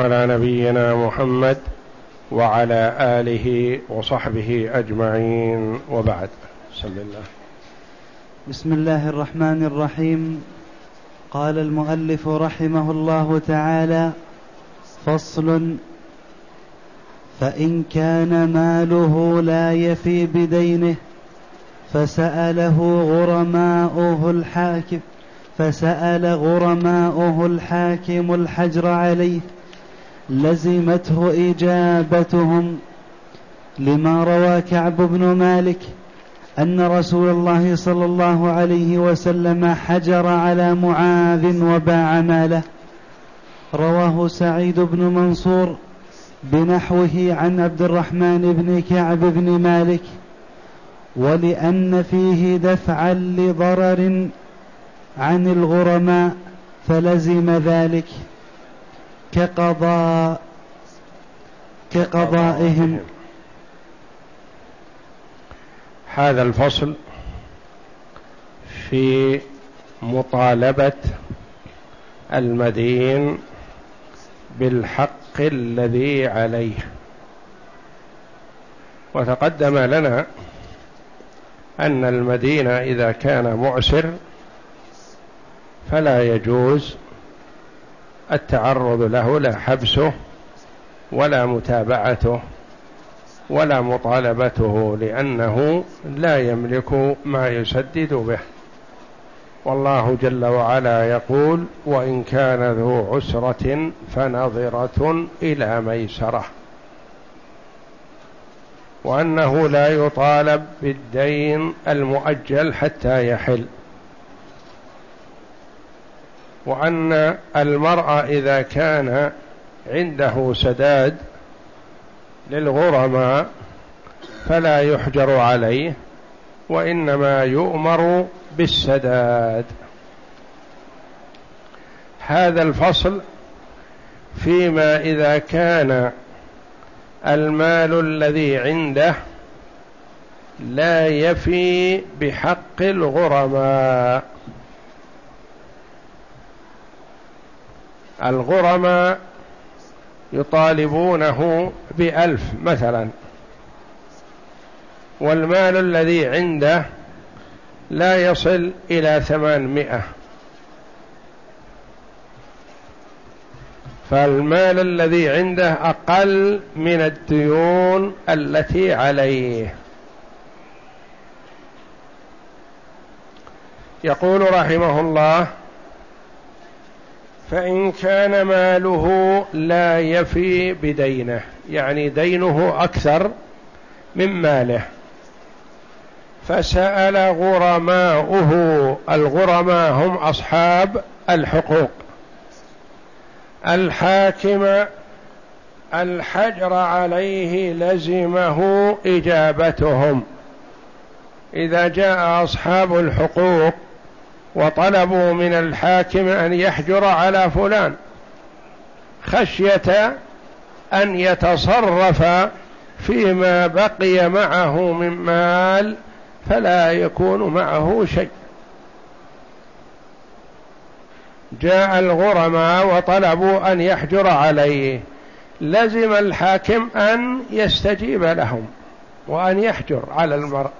على نبينا محمد وعلى آله وصحبه أجمعين. وبعد. بسم الله. بسم الله الرحمن الرحيم. قال المؤلف رحمه الله تعالى فصل فإن كان ماله لا يفي بدينه فسأله غرماؤه الحاكم فسأل غرماؤه الحاكم الحجر عليه لزمته إجابتهم لما روى كعب بن مالك أن رسول الله صلى الله عليه وسلم حجر على معاذ وباع ماله. رواه سعيد بن منصور بنحوه عن عبد الرحمن بن كعب بن مالك ولأن فيه دفعا لضرر عن الغرماء فلزم ذلك. كقضاء كقضائهم. هذا الفصل في مطالبة المدين بالحق الذي عليه. وتقدم لنا أن المدين إذا كان معسر فلا يجوز التعرض له لا حبسه ولا متابعته ولا مطالبته لأنه لا يملك ما يسدد به. والله جل وعلا يقول وإن كان ذو عسرة فنظرة إلى ميسرة وأنه لا يطالب بالدين المؤجل حتى يحل. وأن المرأة إذا كان عنده سداد للغرماء فلا يحجر عليه وإنما يؤمر بالسداد. هذا الفصل فيما إذا كان المال الذي عنده لا يفي بحق الغرماء. الغرماء يطالبونه بألف مثلا. والمال الذي عنده لا يصل إلى ثمانمائة. فالمال الذي عنده أقل من الديون التي عليه. يقول رحمه الله فإن كان ماله لا يفي بدينه يعني دينه أكثر من ماله. فسأل غرماؤه الغرماء هم أصحاب الحقوق. الحاكم الحجر عليه لزمه إجابتهم. إذا جاء أصحاب الحقوق وطلبوا من الحاكم أن يحجر على فلان خشية أن يتصرف فيما بقي معه من مال فلا يكون معه شيء. جاء الغرماء وطلبوا أن يحجر عليه لزم الحاكم أن يستجيب لهم وأن يحجر على المرء.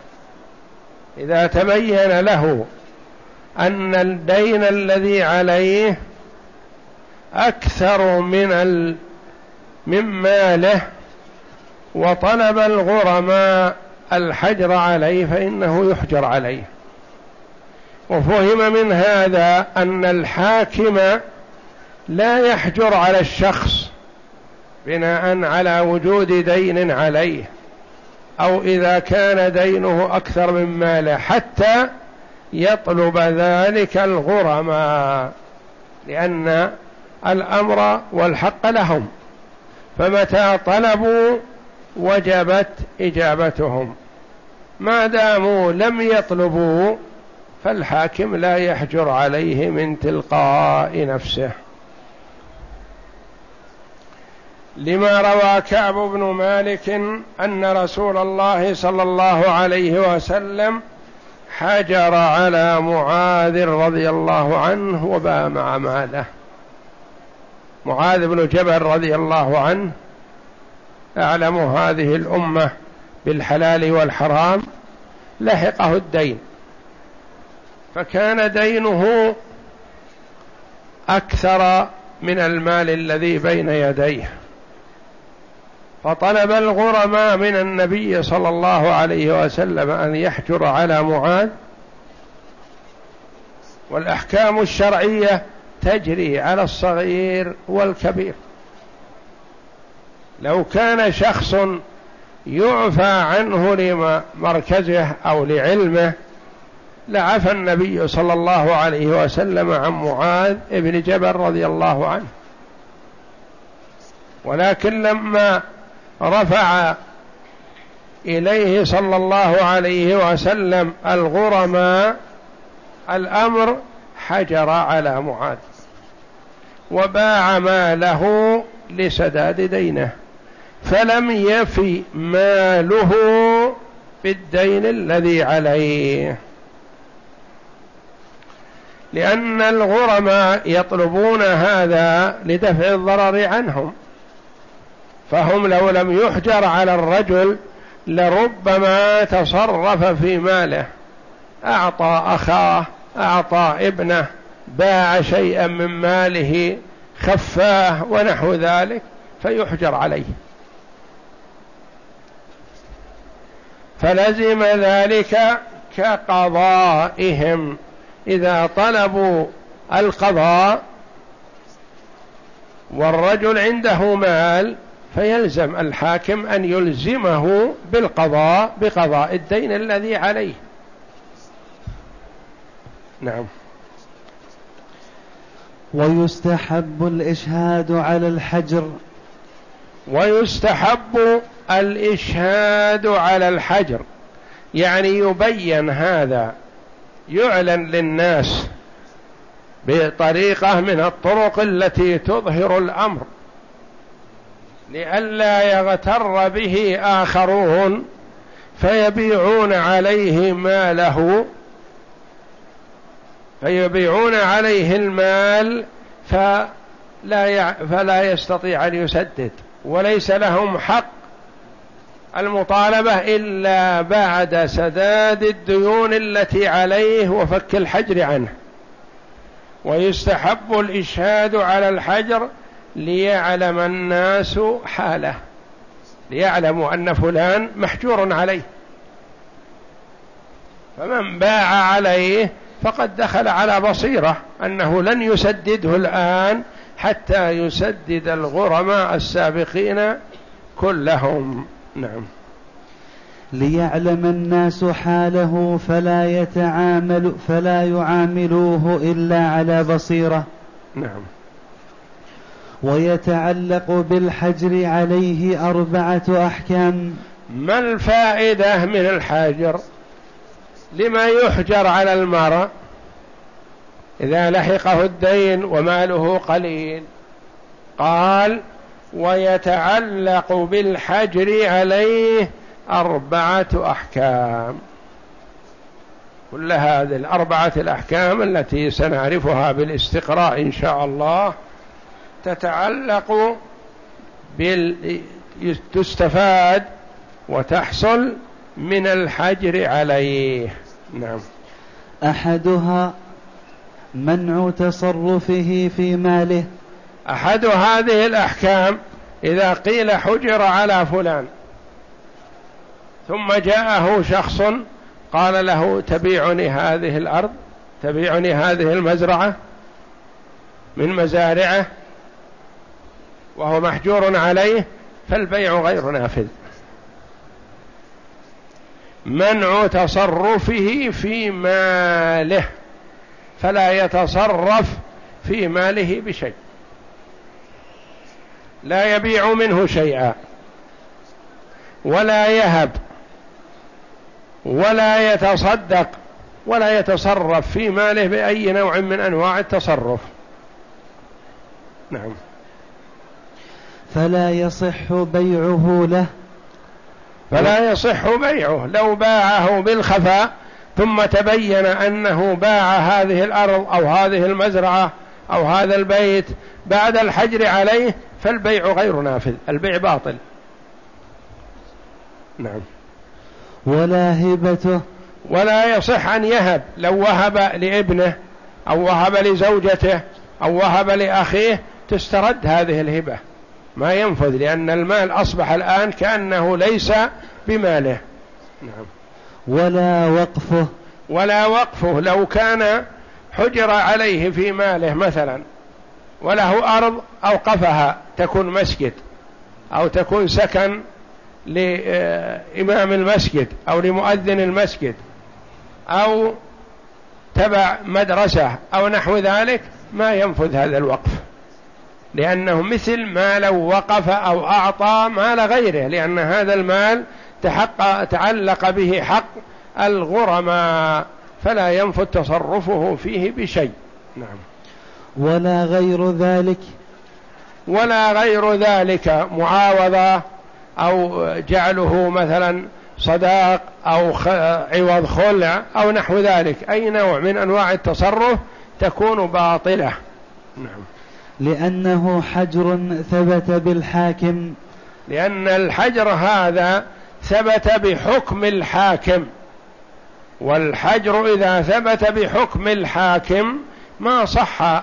إذا تبين له أن الدين الذي عليه أكثر من ال... من ماله وطلب الغرماء الحجر عليه فإنه يحجر عليه. وفهم من هذا أن الحاكم لا يحجر على الشخص بناء على وجود دين عليه أو إذا كان دينه أكثر من ماله حتى يطلب ذلك الغرماء لأن الأمر والحق لهم. فمتى طلبوا وجبت إجابتهم. ما داموا لم يطلبوا فالحاكم لا يحجر عليه من تلقاء نفسه. لما روى كعب بن مالك أن رسول الله صلى الله عليه وسلم حجر على معاذ رضي الله عنه وبامع ماله. معاذ بن جبل رضي الله عنه أعلم هذه الأمة بالحلال والحرام لحقه الدين. فكان دينه أكثر من المال الذي بين يديه. فطلب الغرماء من النبي صلى الله عليه وسلم أن يحجر على معاذ. والأحكام الشرعية تجري على الصغير والكبير. لو كان شخص يعفى عنه لمركزه أو لعلمه لعفى النبي صلى الله عليه وسلم عن معاذ بن جبل رضي الله عنه. ولكن لما رفع إليه صلى الله عليه وسلم الغرماء الأمر حجر على معاذ وباع ماله لسداد دينه فلم يفي ماله بالدين الذي عليه. لأن الغرماء يطلبون هذا لدفع الضرر عنهم. فهم لو لم يحجر على الرجل لربما تصرف في ماله. أعطى أخاه أعطى ابنه باع شيئا من ماله خفاه ونحو ذلك فيحجر عليه. فلزم ذلك كقضائهم. إذا طلبوا القضاء والرجل عنده مال فيلزم الحاكم أن يلزمه بالقضاء بقضاء الدين الذي عليه. نعم. ويستحب الإشهاد على الحجر. ويستحب الإشهاد على الحجر. يعني يبين هذا يعلن للناس بطريقة من الطرق التي تظهر الأمر. لئلا يغتر به آخرون فيبيعون عليه ماله فيبيعون عليه المال فلا فلا يستطيع أن يسدد وليس لهم حق المطالبة إلا بعد سداد الديون التي عليه وفك الحجر عنه. ويستحب الإشهاد على الحجر ليعلم الناس حاله ليعلموا أن فلان محجور عليه. فمن باع عليه فقد دخل على بصيرة أنه لن يسدده الآن حتى يسدد الغرماء السابقين كلهم. نعم. ليعلم الناس حاله فلا يتعامل فلا يعاملوه إلا على بصيرة. نعم. ويتعلق بالحجر عليه أربعة أحكام. ما الفائدة من الحاجر لما يحجر على المرء إذا لحقه الدين وماله قليل. قال ويتعلق بالحجر عليه أربعة أحكام. كل هذه الأربعة الأحكام التي سنعرفها بالاستقراء إن شاء الله تتعلق بال تستفاد وتحصل من الحجر عليه. نعم. أحدها منع تصرفه في ماله. أحد هذه الأحكام إذا قيل حجر على فلان ثم جاءه شخص قال له تبيعني هذه الأرض تبيعني هذه المزرعة من مزارعه وهو محجور عليه فالبيع غير نافذ. منع تصرفه في ماله فلا يتصرف في ماله بشيء. لا يبيع منه شيئا ولا يهب ولا يتصدق ولا يتصرف في ماله بأي نوع من أنواع التصرف. نعم. فلا يصح بيعه له. فلا يصح بيعه. لو باعه بالخفاء ثم تبين أنه باع هذه الأرض أو هذه المزرعة أو هذا البيت بعد الحجر عليه فالبيع غير نافذ البيع باطل. نعم. ولا هبته. ولا يصح أن يهب. لو وهب لابنه أو وهب لزوجته أو وهب لأخيه تسترد هذه الهبة. ما ينفذ لأن المال أصبح الآن كأنه ليس بماله. نعم. ولا وقفه. ولا وقفه لو كان حجر عليه في ماله مثلا وله أرض أوقفها تكون مسجد أو تكون سكن لإمام المسجد أو لمؤذن المسجد أو تبع مدرسة أو نحو ذلك ما ينفذ هذا الوقف. لأنه مثل ما لو وقف أو أعطى مال غيره لأن هذا المال تحق تعلق به حق الغرماء فلا ينفذ تصرفه فيه بشيء. نعم. ولا غير ذلك. ولا غير ذلك معاوضة أو جعله مثلا صداق أو عوض خلع أو نحو ذلك. أي نوع من أنواع التصرف تكون باطلة. نعم. لأنه حجر ثبت بالحاكم. لأن الحجر هذا ثبت بحكم الحاكم. والحجر إذا ثبت بحكم الحاكم ما صح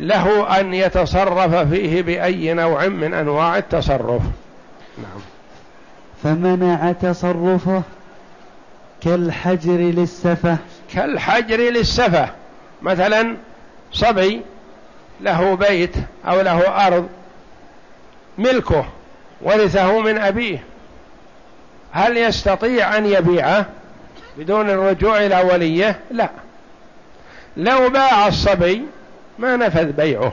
له أن يتصرف فيه بأي نوع من أنواع التصرف. نعم. فمنع تصرفه كالحجر للسفة. كالحجر للسفة. مثلا صبي له بيت أو له أرض ملكه ورثه من أبيه. هل يستطيع أن يبيعه بدون الرجوع إلى وليه؟ لا. لو باع الصبي ما نفذ بيعه.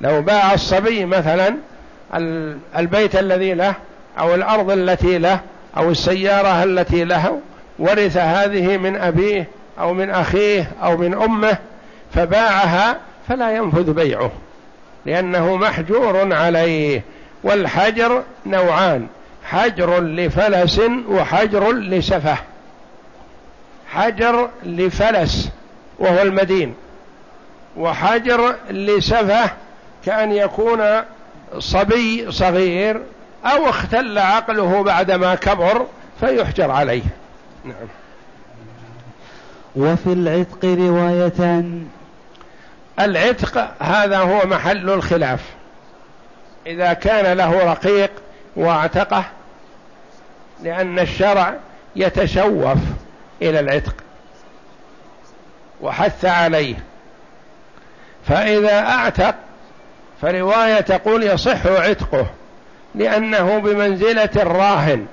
لو باع الصبي مثلا البيت الذي له أو الأرض التي له أو السيارة التي له ورث هذه من أبيه أو من أخيه أو من أمه فباعها فلا ينفذ بيعه لأنه محجور عليه والحجر نوعان حجر لفلس وحجر لسفه. حجر لفلس وهو المدين وحجر لسفه كأن يكون صبي صغير أو اختل عقله بعدما كبر فيحجر عليه. نعم. وفي العتق روايتان العتق هذا هو محل الخلاف. إذا كان له رقيق واعتقه لأن الشرع يتشوف إلى العتق وحث عليه. فإذا أعتق فرواية تقول يصح عتقه لأنه بمنزلة الراهن.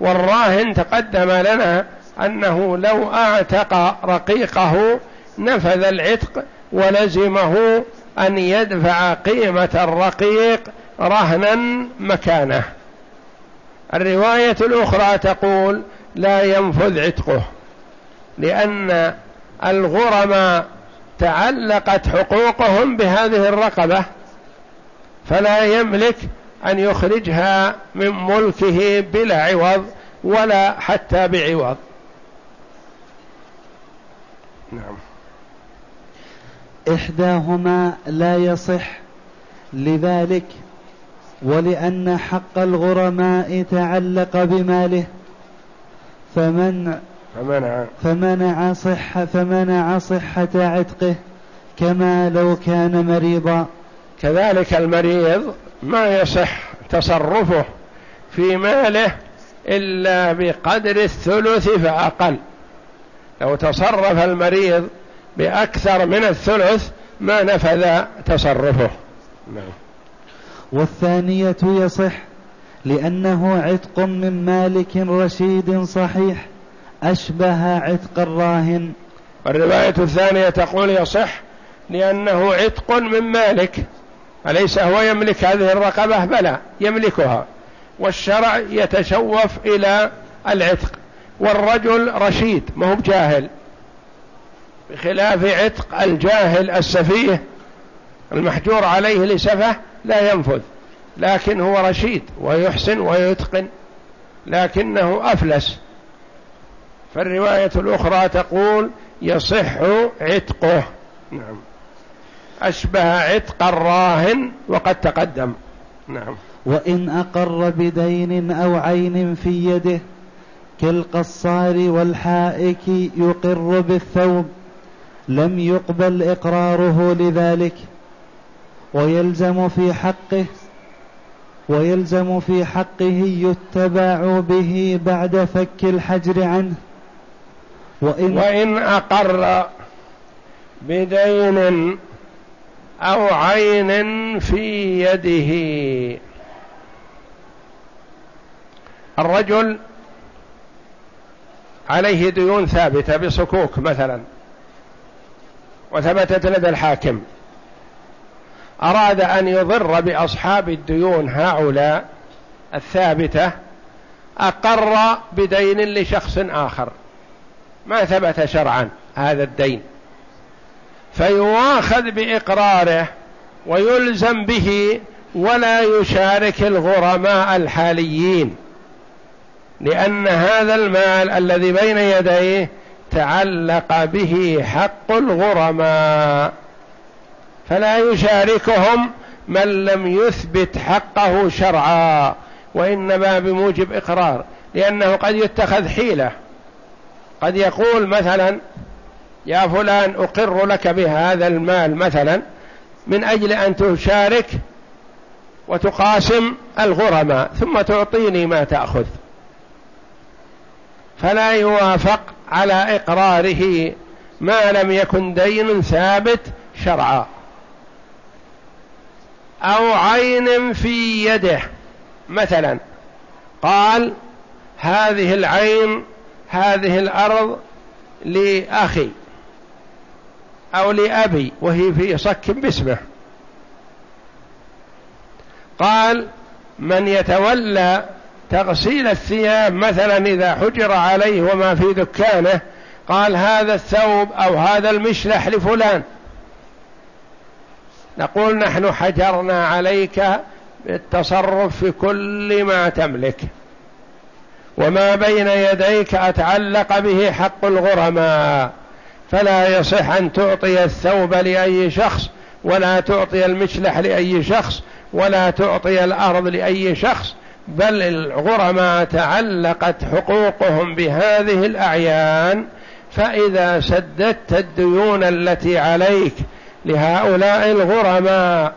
والراهن تقدم لنا أنه لو أعتق رقيقه نفذ العتق ولزمه أن يدفع قيمة الرقيق رهنا مكانه. الرواية الأخرى تقول لا ينفذ عتقه لأن الغرم تعلقت حقوقهم بهذه الرقبة فلا يملك أن يخرجها من ملكه بلا عوض ولا حتى بعوض. نعم. إحداهما لا يصح لذلك ولأن حق الغرماء تعلق بماله. فمنع فمنع. فمنع صحة فمنع صحة عتقه كما لو كان مريضا. كذلك المريض ما يصح تصرفه في ماله إلا بقدر الثلث فأقل. لو تصرف المريض بأكثر من الثلث ما نفذ تصرفه. نعم. والثانية يصح لأنه عتق من مالك رشيد صحيح أشبه عتق الراهن. الرواية الثانية تقول يصح لأنه عتق من مالك أليس هو يملك هذه الرقبة؟ بلى يملكها. والشرع يتشوف إلى العتق والرجل رشيد ما هو بجاهل. بخلاف عتق الجاهل السفيه المحجور عليه لسفه لا ينفذ لكن هو رشيد ويحسن ويتقن لكنه أفلس. فالرواية الأخرى تقول يصح عتقه. نعم. أشبه عتق الراهن وقد تقدم. نعم. وإن أقر بدين أو عين في يده كالقصار والحائك يقر بالثوب. لم يقبل إقراره لذلك ويلزم في حقه ويلزم في حقه يتبع به بعد فك الحجر عنه. وإن, وإن أقر بدين أو عين في يده. الرجل عليه ديون ثابتة بصكوك مثلا. وثبتت لدى الحاكم. أراد أن يضر بأصحاب الديون هؤلاء الثابتة أقر بدين لشخص آخر. ما ثبت شرعا هذا الدين. فيواخذ بإقراره ويلزم به ولا يشارك الغرماء الحاليين لأن هذا المال الذي بين يديه تعلق به حق الغرماء فلا يشاركهم من لم يثبت حقه شرعا وإنما بموجب إقرار لأنه قد يتخذ حيلة. قد يقول مثلا يا فلان أقر لك بهذا المال مثلا من أجل أن تشارك وتقاسم الغرماء ثم تعطيني ما تأخذ. فلا يوافق على إقراره ما لم يكن دين ثابت شرعا. أو عين في يده مثلا. قال هذه العين هذه الأرض لأخي أو لأبي وهي في صك باسمه. قال من يتولى تغسيل الثياب مثلا إذا حجر عليه وما في دكانه قال هذا الثوب أو هذا المشلح لفلان. نقول نحن حجرنا عليك بالتصرف في كل ما تملك. وما بين يديك أتعلق به حق الغرماء. فلا يصح أن تعطي الثوب لأي شخص ولا تعطي المشلح لأي شخص ولا تعطي الأرض لأي شخص. بل الغرماء تعلقت حقوقهم بهذه الأعيان فإذا سددت الديون التي عليك لهؤلاء الغرماء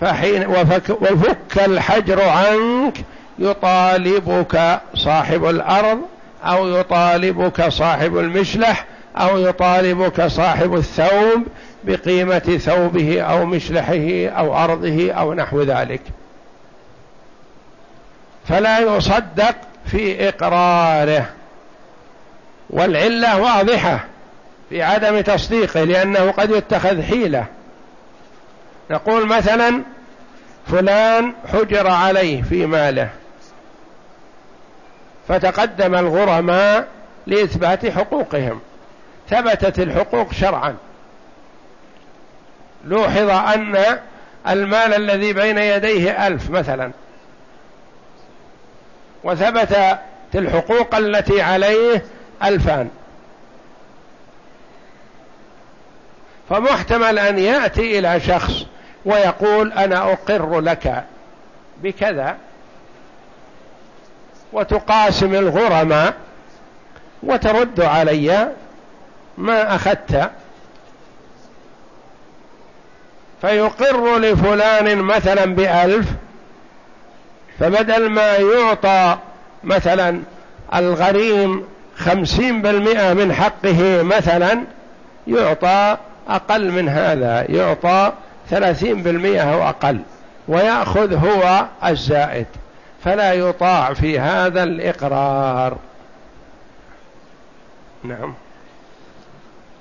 فحين وفك, وفك الحجر عنك يطالبك صاحب الأرض أو يطالبك صاحب المشلح أو يطالبك صاحب الثوب بقيمة ثوبه أو مشلحه أو أرضه أو نحو ذلك. فلا يصدق في إقراره. والعلة واضحة في عدم تصديقه لأنه قد يتخذ حيلة. نقول مثلا فلان حجر عليه في ماله. فتقدم الغرماء لإثبات حقوقهم. ثبتت الحقوق شرعا. لوحظ أن المال الذي بين يديه ألف مثلا. وثبت الحقوق التي عليه ألفان. فمحتمل أن يأتي إلى شخص ويقول أنا أقر لك بكذا وتقاسم الغرماء وترد علي ما أخذت. فيقر لفلان مثلا بألف فبدل ما يعطى مثلا الغريم خمسين بالمئة من حقه مثلا يعطى أقل من هذا يعطى ثلاثين بالمئة أو أقل ويأخذ هو الزائد فلا يطاع في هذا الإقرار. نعم.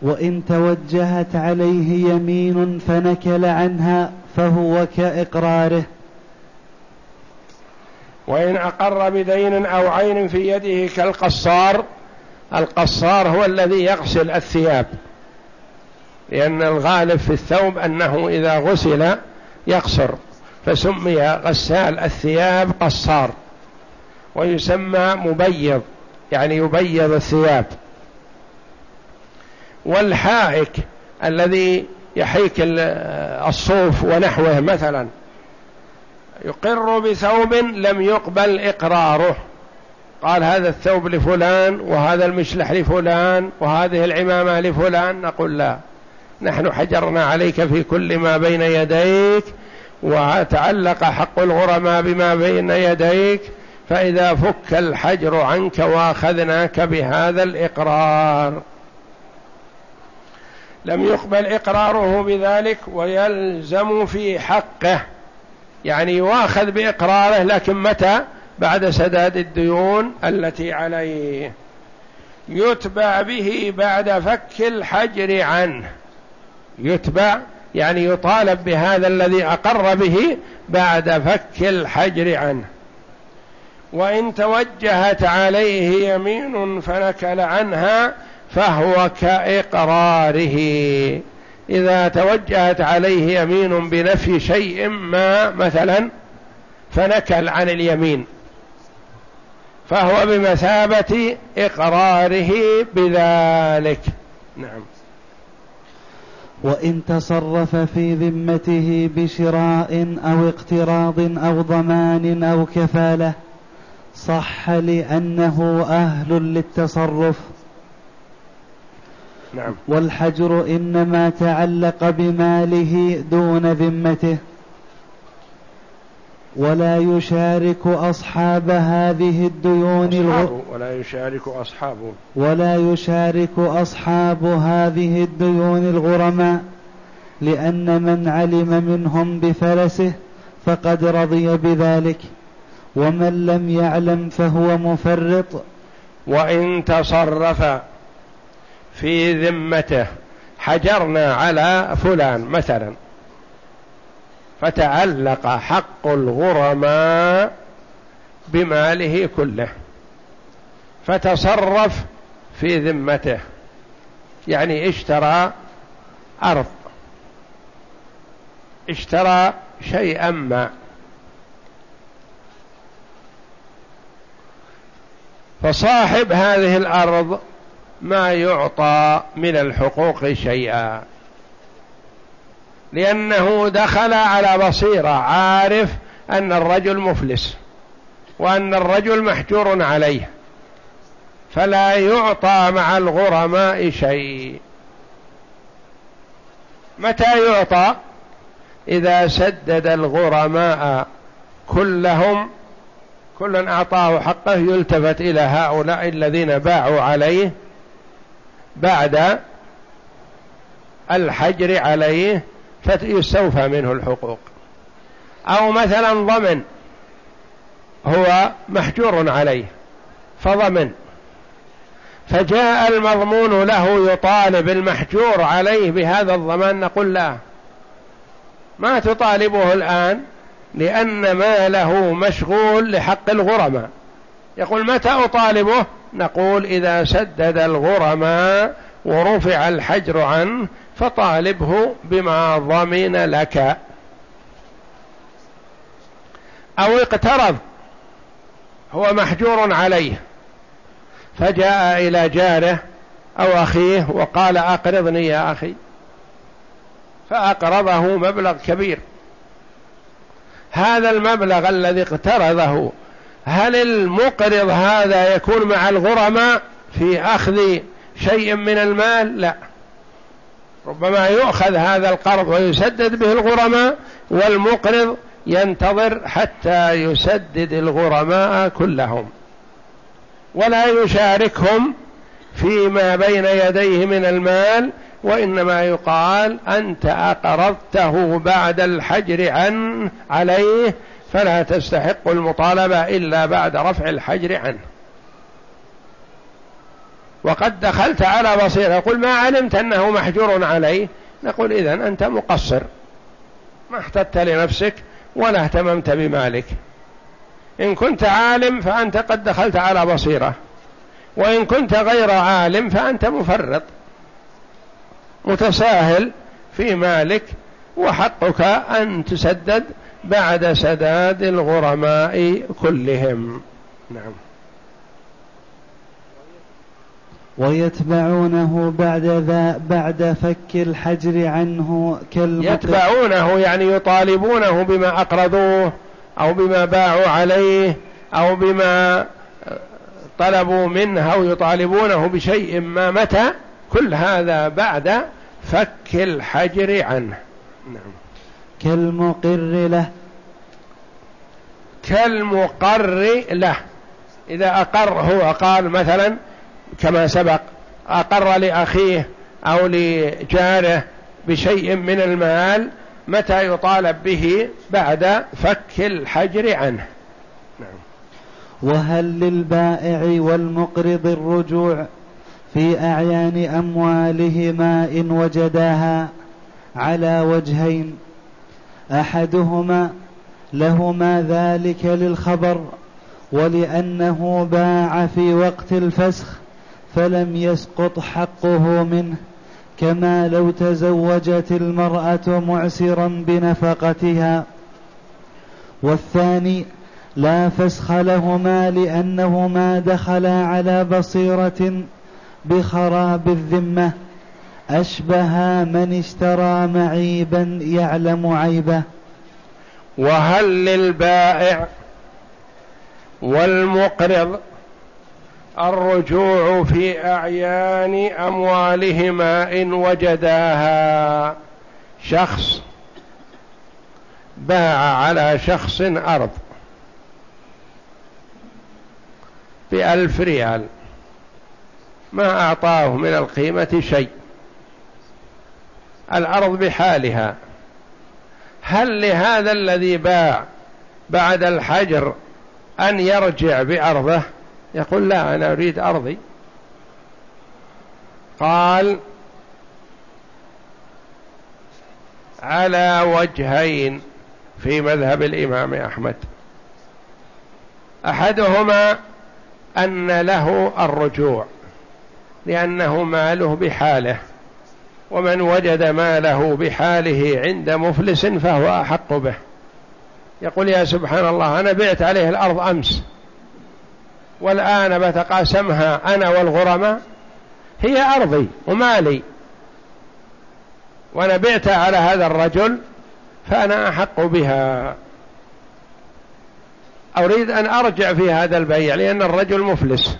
وإن توجهت عليه يمين فنكل عنها فهو كإقراره. وإن أقر بدين أو عين في يده كالقصار القصار هو الذي يغسل الثياب. لأن الغالب في الثوب أنه إذا غسل يقصر فسمي غسال الثياب قصار ويسمى مبيض يعني يبيض الثياب. والحائك الذي يحيك الصوف ونحوه مثلا يقر بثوب لم يقبل إقراره. قال هذا الثوب لفلان وهذا المشلح لفلان وهذه العمامة لفلان. نقول لا. نحن حجرنا عليك في كل ما بين يديك وتعلق حق الغرماء بما بين يديك فإذا فك الحجر عنك وأخذناك بهذا الإقرار. لم يقبل إقراره بذلك ويلزم في حقه. يعني يواخذ بإقراره لكن متى؟ بعد سداد الديون التي عليه. يتبع به بعد فك الحجر عنه. يتبع يعني يطالب بهذا الذي أقر به بعد فك الحجر عنه. وإن توجهت عليه يمين فنكل عنها فهو كإقراره. إذا توجهت عليه يمين بنفي شيء ما مثلا فنكل عن اليمين. فهو بمثابة إقراره بذلك. نعم. وإن تصرف في ذمته بشراء أو اقتراض أو ضمان أو كفالة صح لأنه أهل للتصرف. نعم. والحجر إنما تعلق بماله دون ذمته ولا يشارك أصحاب هذه الديون الغ... ولا يشارك أصحابه ولا يشارك أصحاب هذه الديون الغرماء لأن من علم منهم بفلسه فقد رضي بذلك ومن لم يعلم فهو مفرط. وإن تصرف في ذمته. حجرنا على فلان مثلا. فتعلق حق الغرماء بماله كله. فتصرف في ذمته. يعني اشترى أرض. اشترى شيئا ما. فصاحب هذه الأرض ما يعطى من الحقوق شيئا. لأنه دخل على بصيرة عارف أن الرجل مفلس وأن الرجل محجور عليه فلا يعطى مع الغرماء شيء. متى يعطى؟ إذا سدد الغرماء كلهم كل أعطاه حقه يلتفت إلى هؤلاء الذين باعوا عليه بعد الحجر عليه فيستوفى منه الحقوق. أو مثلا ضمن هو محجور عليه فضمن. فجاء المضمون له يطالب المحجور عليه بهذا الضمان نقول لا. ما تطالبه الآن لأن ماله مشغول لحق الغرماء. يقول متى أطالبه؟ نقول إذا سدد الغرماء ورفع الحجر عنه فطالبه بما ضمن لك. أو اقترض هو محجور عليه فجاء إلى جاره أو أخيه وقال أقرضني يا أخي. فأقرضه مبلغ كبير. هذا المبلغ الذي اقترضه هل المقرض هذا يكون مع الغرماء في أخذ شيء من المال؟ لا. ربما يؤخذ هذا القرض ويسدد به الغرماء والمقرض ينتظر حتى يسدد الغرماء كلهم. ولا يشاركهم فيما بين يديه من المال وإنما يقال أنت أقرضته بعد الحجر عن عليه فلا تستحق المطالبة إلا بعد رفع الحجر عنه. وقد دخلت على بصيرة يقول ما علمت أنه محجور عليه؟ نقول إذن أنت مقصر. ما احتدت لنفسك ولا اهتممت بمالك. إن كنت عالم فأنت قد دخلت على بصيرة. وإن كنت غير عالم فأنت مفرط. متساهل في مالك وحقك أن تسدد بعد سداد الغرماء كلهم. نعم. ويتبعونه بعد ذا بعد فك الحجر عنه كالمقر يتبعونه يعني يطالبونه بما أقرضوه أو بما باعوا عليه أو بما طلبوا منه أو يطالبونه بشيء ما متى؟ كل هذا بعد فك الحجر عنه. نعم. كالمقر له. كالمقر له. إذا أقر هو قال مثلا كما سبق أقر لأخيه أو لجاره بشيء من المال متى يطالب به بعد فك الحجر عنه. نعم. وهل للبائع والمقرض الرجوع في أعيان أموالهما إن وجداها على وجهين؟ أحدهما لهما ذلك للخبر ولأنه باع في وقت الفسخ فلم يسقط حقه منه كما لو تزوجت المرأة معسرا بنفقتها. والثاني لا فسخ لهما لأنهما دخلا على بصيرة بخراب الذمة أشبه من اشترى معيبا يعلم عيبه. وهل للبائع والمقرض الرجوع في أعيان أموالهما إن وجداها شخص باع على شخص أرض بألف ريال ما أعطاه من القيمة شيء. الأرض بحالها. هل لهذا الذي باع بعد الحجر أن يرجع بأرضه؟ يقول لا أنا أريد أرضي. قال على وجهين في مذهب الإمام أحمد. أحدهما أن له الرجوع لأنه ماله بحاله. ومن وجد ماله بحاله عند مفلس فهو أحق به. يقول يا سبحان الله أنا بعت عليه الأرض أمس والآن بتقاسمها أنا والغرماء هي أرضي ومالي. وأنا بعتها على هذا الرجل فأنا أحق بها. أريد أن أرجع في هذا البيع لأن الرجل مفلس.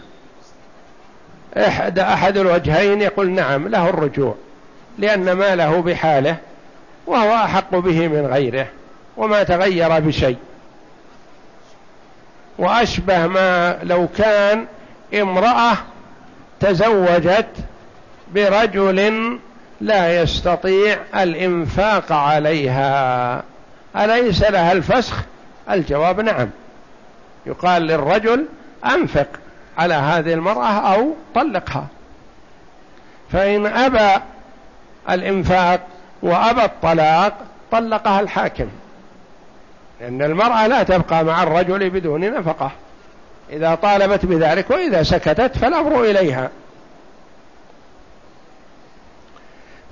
أحد, أحد الوجهين يقول نعم له الرجوع. لأن ماله بحاله وهو أحق به من غيره وما تغير بشيء. وأشبه ما لو كان امرأة تزوجت برجل لا يستطيع الإنفاق عليها. أليس لها الفسخ؟ الجواب نعم. يقال للرجل أنفق على هذه المرأة أو طلقها. فإن أبى الإنفاق وأبى الطلاق طلقها الحاكم لأن المرأة لا تبقى مع الرجل بدون نفقة. إذا طالبت بذلك وإذا سكتت فالأمر إليها.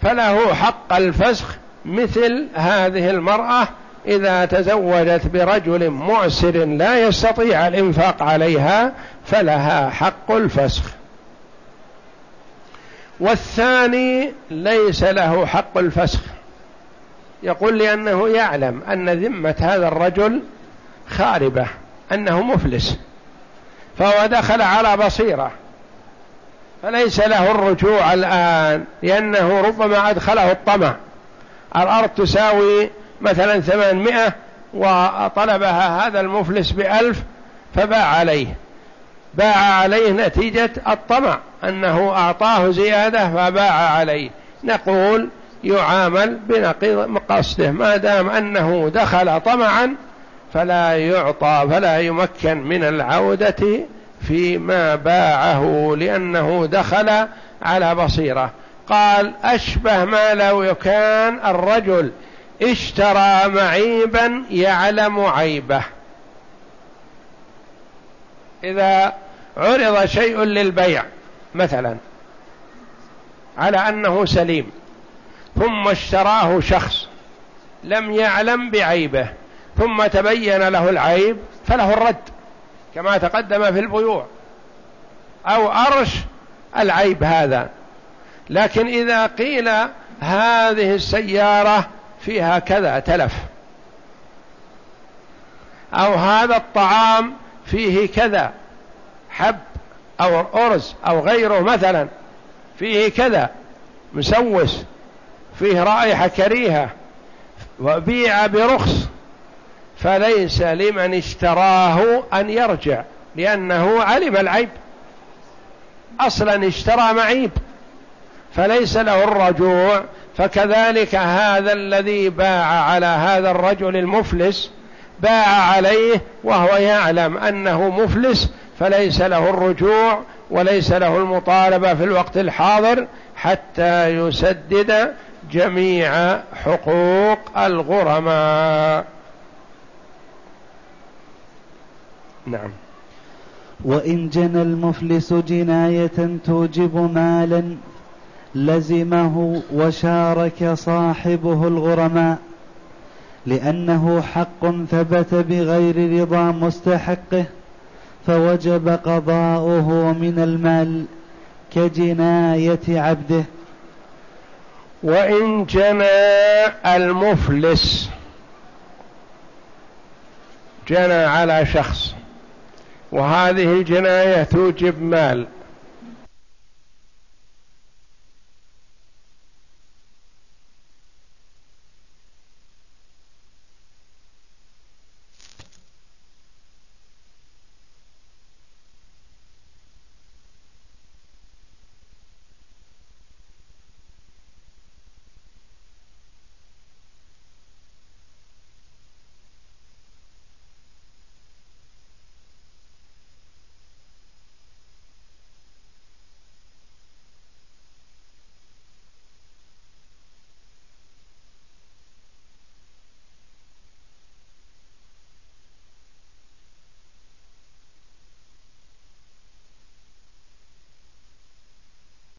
فله حق الفسخ مثل هذه المرأة إذا تزوجت برجل معسر لا يستطيع الإنفاق عليها فلها حق الفسخ. والثاني ليس له حق الفسخ. يقول لأنه يعلم أن ذمة هذا الرجل خاربة أنه مفلس. فهو دخل على بصيرة. فليس له الرجوع الآن لأنه ربما أدخله الطمع. الأرض تساوي مثلا ثمانمائة وطلبها هذا المفلس بألف فباع عليه. باع عليه نتيجة الطمع أنه أعطاه زيادة فباع عليه. نقول يعامل بنقيض قصده ما دام أنه دخل طمعا فلا يعطى فلا يمكن من العودة فيما باعه لأنه دخل على بصيرة. قال أشبه ما لو كان الرجل اشترى معيبا يعلم عيبه. إذا عرض شيء للبيع مثلا على أنه سليم ثم اشتراه شخص لم يعلم بعيبه ثم تبين له العيب فله الرد كما تقدم في البيوع. أو أرش العيب هذا. لكن إذا قيل هذه السيارة فيها كذا تلف أو هذا الطعام فيه كذا حب أو أرز أو غيره مثلا. فيه كذا مسوس فيه رائحة كريهة وبيع برخص. فليس لمن اشتراه أن يرجع لأنه علم العيب. أصلا اشترى معيب. فليس له الرجوع. فكذلك هذا الذي باع على هذا الرجل المفلس باع عليه وهو يعلم أنه مفلس فليس له الرجوع وليس له المطالبة في الوقت الحاضر حتى يسدد جميع حقوق الغرماء. نعم. وإن جنى المفلس جناية توجب مالا لزمه وشارك صاحبه الغرماء لأنه حق ثبت بغير رضا مستحقه فوجب قضاؤه من المال كجناية عبده. وإن جنى المفلس جنى على شخص وهذه الجناية توجب مال.